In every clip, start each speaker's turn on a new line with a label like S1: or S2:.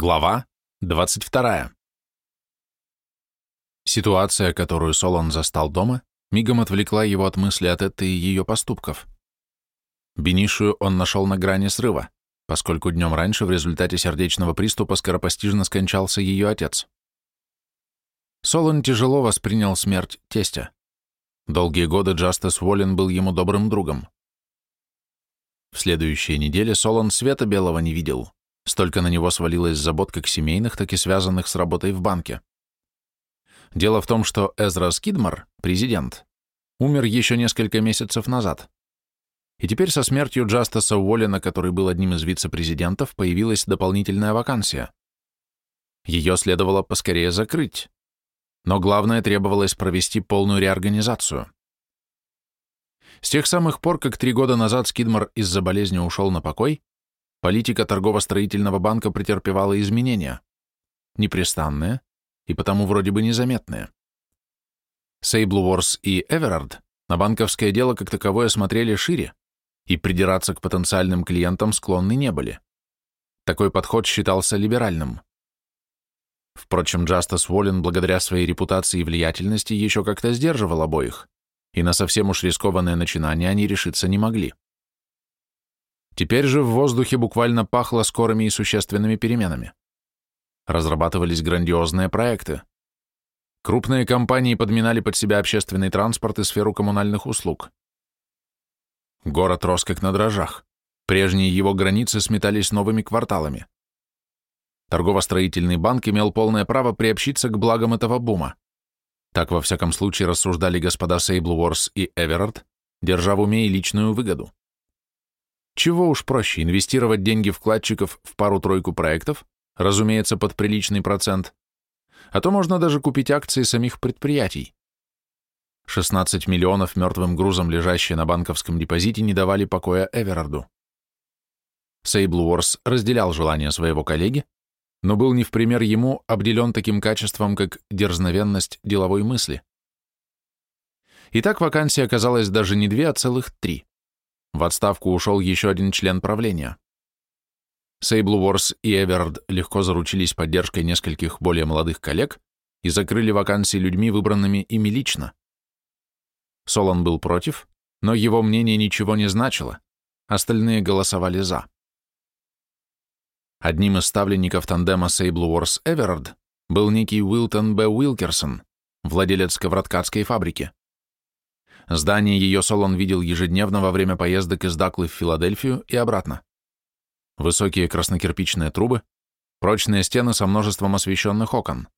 S1: Глава 22. Ситуация, которую Солон застал дома, мигом отвлекла его от мысли от этой и ее поступков. Бенишию он нашел на грани срыва, поскольку днем раньше в результате сердечного приступа скоропостижно скончался ее отец. Солон тяжело воспринял смерть тестя. Долгие годы Джастас Уоллен был ему добрым другом. В следующие недели Солон света белого не видел, Столько на него свалилось забот как семейных, так и связанных с работой в банке. Дело в том, что Эзра Скидмар, президент, умер еще несколько месяцев назад. И теперь со смертью Джастаса Уоллена, который был одним из вице-президентов, появилась дополнительная вакансия. Ее следовало поскорее закрыть. Но главное требовалось провести полную реорганизацию. С тех самых пор, как три года назад Скидмар из-за болезни ушел на покой, политика торгово-строительного банка претерпевала изменения, непрестанные и потому вроде бы незаметные. Сейблуорс и Эверард на банковское дело как таковое смотрели шире и придираться к потенциальным клиентам склонны не были. Такой подход считался либеральным. Впрочем, Джастас Уоллен, благодаря своей репутации и влиятельности, еще как-то сдерживал обоих, и на совсем уж рискованное начинание они решиться не могли. Теперь же в воздухе буквально пахло скорыми и существенными переменами. Разрабатывались грандиозные проекты. Крупные компании подминали под себя общественный транспорт и сферу коммунальных услуг. Город рос как на дрожжах. Прежние его границы сметались новыми кварталами. Торгово-строительный банк имел полное право приобщиться к благам этого бума. Так, во всяком случае, рассуждали господа Сейблуорс и Эверард, держа в уме и личную выгоду. Чего уж проще, инвестировать деньги вкладчиков в пару-тройку проектов, разумеется, под приличный процент, а то можно даже купить акции самих предприятий. 16 миллионов мертвым грузом, лежащие на банковском депозите, не давали покоя Эверарду. Сейбл Уорс разделял желание своего коллеги, но был не в пример ему обделен таким качеством, как дерзновенность деловой мысли. Итак, вакансия оказалась даже не две, а целых три. В отставку ушел еще один член правления. Сейбл Уорс и Эверард легко заручились поддержкой нескольких более молодых коллег и закрыли вакансии людьми, выбранными ими лично. Солон был против, но его мнение ничего не значило, остальные голосовали «за». Одним из ставленников тандема Сейбл Уорс Эверард был некий Уилтон Б. Уилкерсон, владелец ковроткацкой фабрики. Здание ее Солон видел ежедневно во время поездок из Даклы в Филадельфию и обратно. Высокие краснокирпичные трубы, прочные стены со множеством освещенных окон.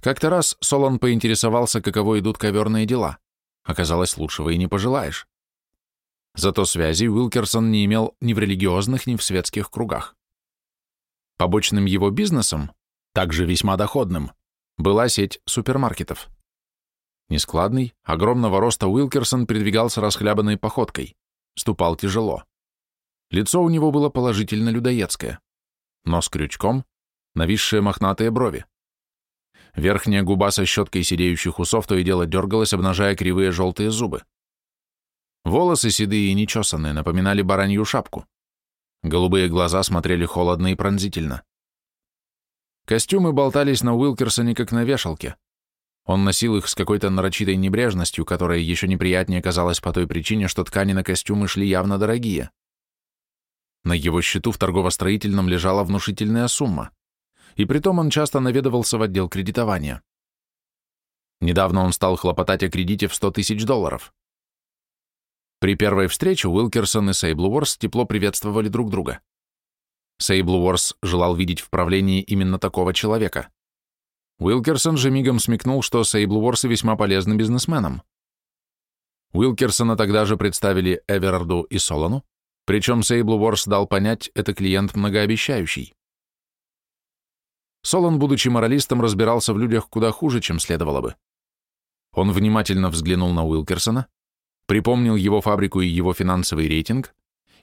S1: Как-то раз Солон поинтересовался, каково идут коверные дела. Оказалось, лучшего и не пожелаешь. Зато связей Уилкерсон не имел ни в религиозных, ни в светских кругах. Побочным его бизнесом, также весьма доходным, была сеть супермаркетов. Нескладный, огромного роста Уилкерсон передвигался расхлябанной походкой, ступал тяжело. Лицо у него было положительно людоедское. Нос крючком, нависшие мохнатые брови. Верхняя губа со щеткой сидеющих усов то и дело дергалась, обнажая кривые желтые зубы. Волосы седые и нечесанные напоминали баранью шапку. Голубые глаза смотрели холодно и пронзительно. Костюмы болтались на Уилкерсоне, как на вешалке. Он носил их с какой-то нарочитой небрежностью, которая еще неприятнее казалась по той причине, что ткани на костюмы шли явно дорогие. На его счету в торгово-строительном лежала внушительная сумма, и притом он часто наведывался в отдел кредитования. Недавно он стал хлопотать о кредите в 100 тысяч долларов. При первой встрече Уилкерсон и Сейбл Уорс тепло приветствовали друг друга. Сейбл Уорс желал видеть в правлении именно такого человека. Уилкерсон же мигом смекнул, что Сейблворсы весьма полезны бизнесменам. Уилкерсона тогда же представили Эверарду и Солону, причем Сейблворс дал понять, это клиент многообещающий. Солон, будучи моралистом, разбирался в людях куда хуже, чем следовало бы. Он внимательно взглянул на Уилкерсона, припомнил его фабрику и его финансовый рейтинг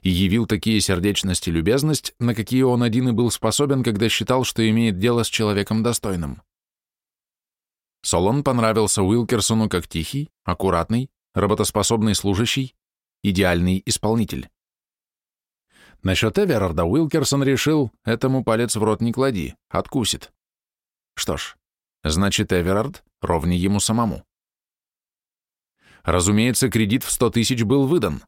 S1: и явил такие сердечность и любезность, на какие он один и был способен, когда считал, что имеет дело с человеком достойным. Солон понравился Уилкерсону как тихий, аккуратный, работоспособный служащий, идеальный исполнитель. Насчет Эверарда Уилкерсон решил, этому палец в рот не клади, откусит. Что ж, значит, Эверард ровнее ему самому. Разумеется, кредит в 100 тысяч был выдан.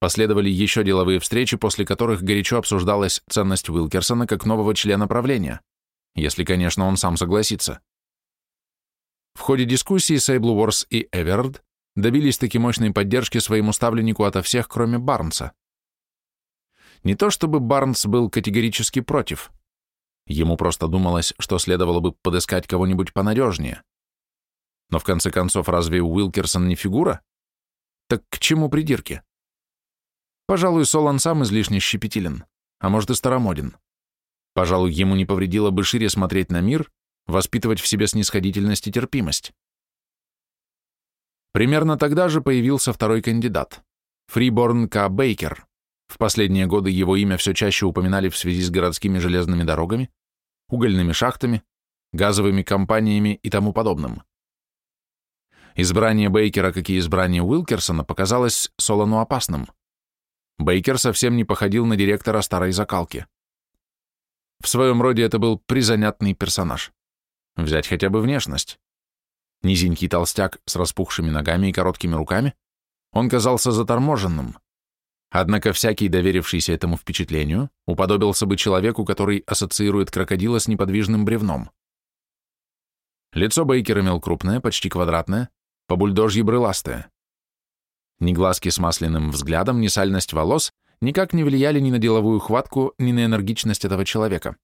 S1: Последовали еще деловые встречи, после которых горячо обсуждалась ценность Уилкерсона как нового члена правления, если, конечно, он сам согласится. В ходе дискуссии Сейбл Уорс и Эверард добились таки мощной поддержки своему ставленнику ото всех, кроме Барнса. Не то чтобы Барнс был категорически против. Ему просто думалось, что следовало бы подыскать кого-нибудь понадежнее. Но в конце концов, разве Уилкерсон не фигура? Так к чему придирки? Пожалуй, Солон сам излишне щепетилен, а может и старомоден. Пожалуй, ему не повредило бы шире смотреть на мир, воспитывать в себе снисходительность и терпимость. Примерно тогда же появился второй кандидат – Фриборн К. Бейкер. В последние годы его имя все чаще упоминали в связи с городскими железными дорогами, угольными шахтами, газовыми компаниями и тому подобным. Избрание Бейкера, как и избрание Уилкерсона, показалось Солону опасным. Бейкер совсем не походил на директора старой закалки. В своем роде это был призанятный персонаж. Взять хотя бы внешность. Низенький толстяк с распухшими ногами и короткими руками, он казался заторможенным. Однако всякий, доверившийся этому впечатлению, уподобился бы человеку, который ассоциирует крокодила с неподвижным бревном. Лицо Бейкер имел крупное, почти квадратное, по бульдожье брыластое. Ни глазки с масляным взглядом, ни сальность волос никак не влияли ни на деловую хватку, ни на энергичность этого человека.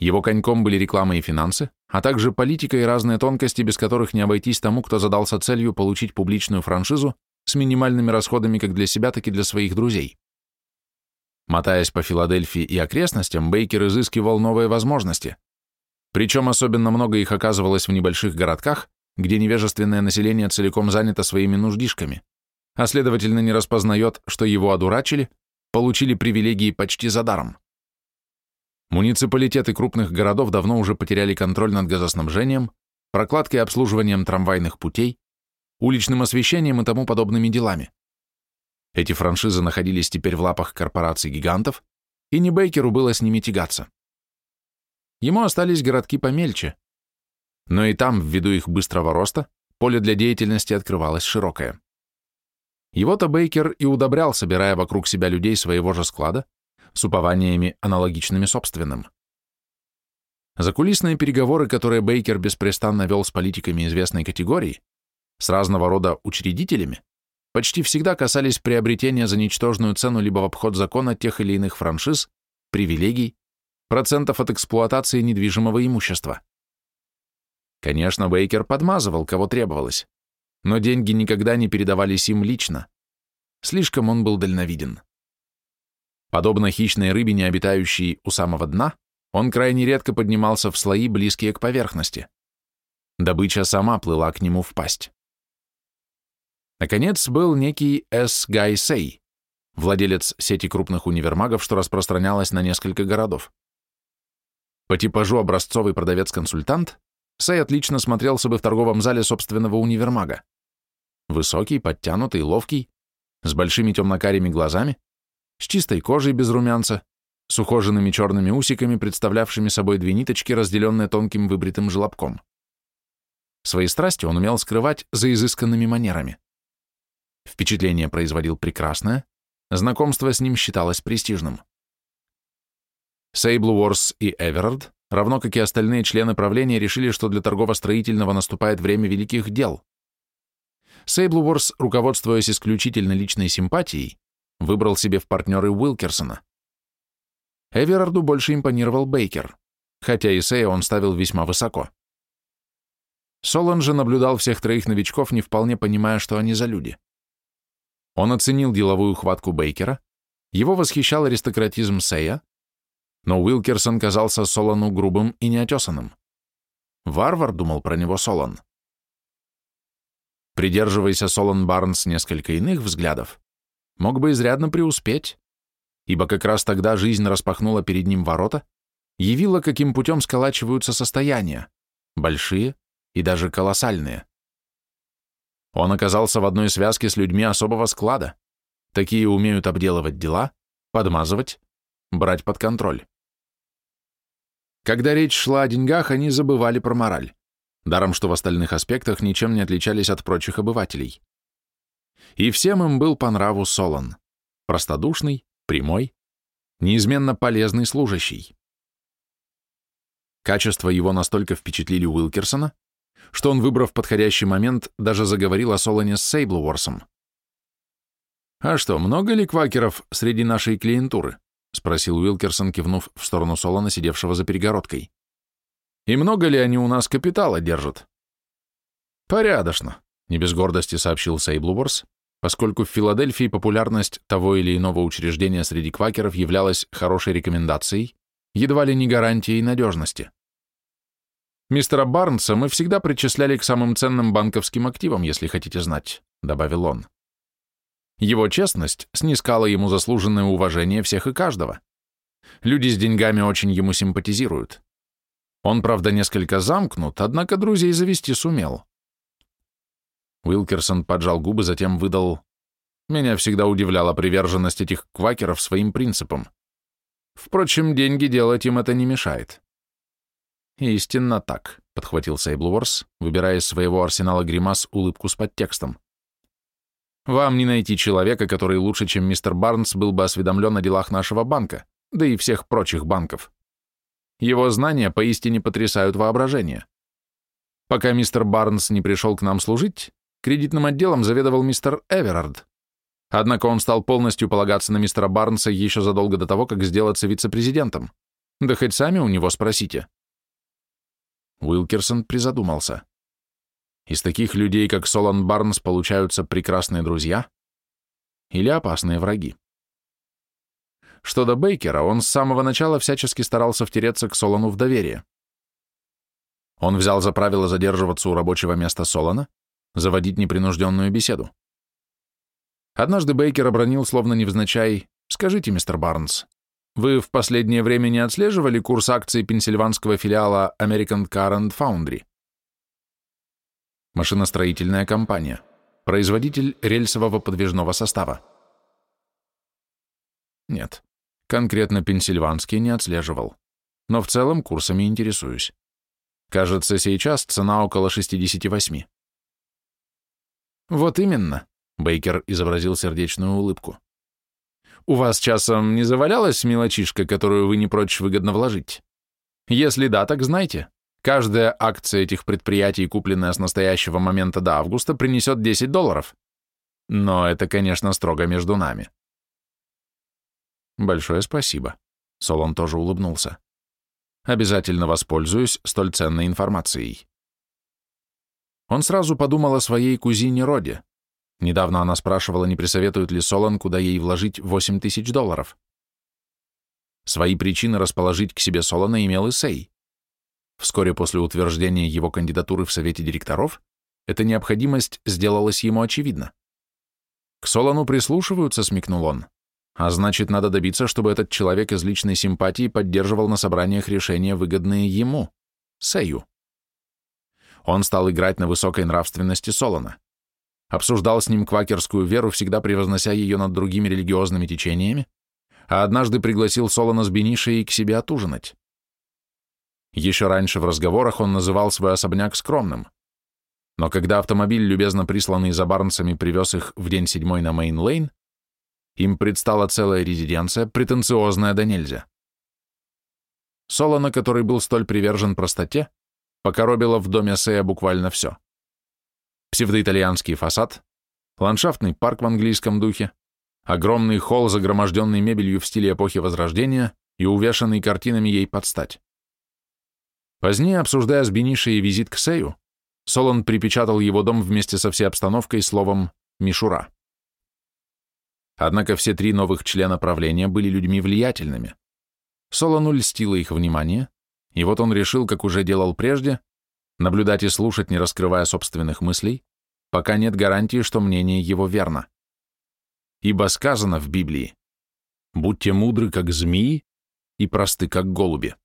S1: Его коньком были реклама и финансы, а также политика и разные тонкости, без которых не обойтись тому, кто задался целью получить публичную франшизу с минимальными расходами как для себя, так и для своих друзей. Мотаясь по Филадельфии и окрестностям, Бейкер изыскивал новые возможности. Причем особенно много их оказывалось в небольших городках, где невежественное население целиком занято своими нуждишками, а следовательно не распознает, что его одурачили, получили привилегии почти за даром. Муниципалитеты крупных городов давно уже потеряли контроль над газоснабжением, прокладкой и обслуживанием трамвайных путей, уличным освещением и тому подобными делами. Эти франшизы находились теперь в лапах корпораций-гигантов, и не Бейкеру было с ними тягаться. Ему остались городки помельче, но и там, ввиду их быстрого роста, поле для деятельности открывалось широкое. Его-то Бейкер и удобрял, собирая вокруг себя людей своего же склада, с упованиями, аналогичными собственным. Закулисные переговоры, которые Бейкер беспрестанно вел с политиками известной категории, с разного рода учредителями, почти всегда касались приобретения за ничтожную цену либо в обход закона тех или иных франшиз, привилегий, процентов от эксплуатации недвижимого имущества. Конечно, Бейкер подмазывал, кого требовалось, но деньги никогда не передавались им лично. Слишком он был дальновиден. Подобно хищной рыбе, не обитающей у самого дна, он крайне редко поднимался в слои, близкие к поверхности. Добыча сама плыла к нему в пасть. Наконец, был некий С. Гай Сей, владелец сети крупных универмагов, что распространялась на несколько городов. По типажу образцовый продавец-консультант, Сэй отлично смотрелся бы в торговом зале собственного универмага. Высокий, подтянутый, ловкий, с большими темно-карими глазами, с чистой кожей без румянца, с ухоженными черными усиками, представлявшими собой две ниточки, разделенные тонким выбритым желобком. Свои страсти он умел скрывать за изысканными манерами. Впечатление производил прекрасное, знакомство с ним считалось престижным. Сейбл Уорс и Эверард равно как и остальные члены правления, решили, что для торгово-строительного наступает время великих дел. Сейблворс, руководствуясь исключительно личной симпатией, выбрал себе в партнеры Уилкерсона. Эверарду больше импонировал Бейкер, хотя и Сея он ставил весьма высоко. Солон же наблюдал всех троих новичков, не вполне понимая, что они за люди. Он оценил деловую хватку Бейкера, его восхищал аристократизм Сея, но Уилкерсон казался Солону грубым и неотесанным. Варвар думал про него Солон. Придерживаясь Солон Барнс несколько иных взглядов, мог бы изрядно преуспеть, ибо как раз тогда жизнь распахнула перед ним ворота, явила, каким путем сколачиваются состояния, большие и даже колоссальные. Он оказался в одной связке с людьми особого склада, такие умеют обделывать дела, подмазывать, брать под контроль. Когда речь шла о деньгах, они забывали про мораль, даром что в остальных аспектах ничем не отличались от прочих обывателей. И всем им был по нраву Солон, простодушный, прямой, неизменно полезный служащий. Качества его настолько впечатлили Уилкерсона, что он, выбрав подходящий момент, даже заговорил о Солоне с Сейблворсом. «А что, много ли квакеров среди нашей клиентуры?» — спросил Уилкерсон, кивнув в сторону Солона, сидевшего за перегородкой. «И много ли они у нас капитала держат?» «Порядочно», — не без гордости сообщил Сейблворс, поскольку в Филадельфии популярность того или иного учреждения среди квакеров являлась хорошей рекомендацией, едва ли не гарантией надежности. «Мистера Барнса мы всегда причисляли к самым ценным банковским активам, если хотите знать», — добавил он. Его честность снискала ему заслуженное уважение всех и каждого. Люди с деньгами очень ему симпатизируют. Он, правда, несколько замкнут, однако друзей завести сумел. Уилкерсон поджал губы, затем выдал «Меня всегда удивляла приверженность этих квакеров своим принципам. Впрочем, деньги делать им это не мешает». «Истинно так», — подхватил Сейблворс, выбирая из своего арсенала гримас улыбку с подтекстом. «Вам не найти человека, который лучше, чем мистер Барнс, был бы осведомлен о делах нашего банка, да и всех прочих банков. Его знания поистине потрясают воображение. Пока мистер Барнс не пришел к нам служить, кредитным отделом заведовал мистер Эверард. Однако он стал полностью полагаться на мистера Барнса еще задолго до того, как сделаться вице-президентом. Да хоть сами у него спросите. Уилкерсон призадумался. Из таких людей, как Солон Барнс, получаются прекрасные друзья или опасные враги? Что до Бейкера, он с самого начала всячески старался втереться к Солону в доверие. Он взял за правило задерживаться у рабочего места Солона, заводить непринужденную беседу. Однажды Бейкер обронил, словно невзначай, «Скажите, мистер Барнс, вы в последнее время не отслеживали курс акций пенсильванского филиала American Car and Foundry? Машиностроительная компания. Производитель рельсового подвижного состава. Нет, конкретно пенсильванский не отслеживал. Но в целом курсами интересуюсь. Кажется, сейчас цена около 68. Вот именно, Бейкер изобразил сердечную улыбку. У вас часом не завалялась мелочишка, которую вы не прочь выгодно вложить? Если да, так знайте, каждая акция этих предприятий, купленная с настоящего момента до августа, принесет 10 долларов. Но это, конечно, строго между нами. Большое спасибо. Солон тоже улыбнулся. Обязательно воспользуюсь столь ценной информацией. Он сразу подумал о своей кузине Роде, Недавно она спрашивала, не присоветует ли Солон, куда ей вложить 8 тысяч долларов. Свои причины расположить к себе Солона имел и Сей. Вскоре после утверждения его кандидатуры в Совете директоров, эта необходимость сделалась ему очевидна. К Солону прислушиваются, смекнул он. А значит, надо добиться, чтобы этот человек из личной симпатии поддерживал на собраниях решения, выгодные ему, Сею. Он стал играть на высокой нравственности Солона обсуждал с ним квакерскую веру, всегда превознося ее над другими религиозными течениями, а однажды пригласил Солона с Бенишей к себе отужинать. Еще раньше в разговорах он называл свой особняк скромным, но когда автомобиль, любезно присланный за Барнсами, привез их в день седьмой на Мейн-Лейн, им предстала целая резиденция, претенциозная да нельзя. Солона, который был столь привержен простоте, покоробило в доме Сея буквально все псевдоитальянский фасад, ландшафтный парк в английском духе, огромный холл, загроможденный мебелью в стиле эпохи Возрождения и увешанный картинами ей под стать. Позднее, обсуждая с Бенишей визит к Сею, Солон припечатал его дом вместе со всей обстановкой словом «мишура». Однако все три новых члена правления были людьми влиятельными. Солону льстило их внимание, и вот он решил, как уже делал прежде, наблюдать и слушать, не раскрывая собственных мыслей, пока нет гарантии, что мнение его верно. Ибо сказано в Библии, «Будьте мудры, как змеи, и просты, как голуби».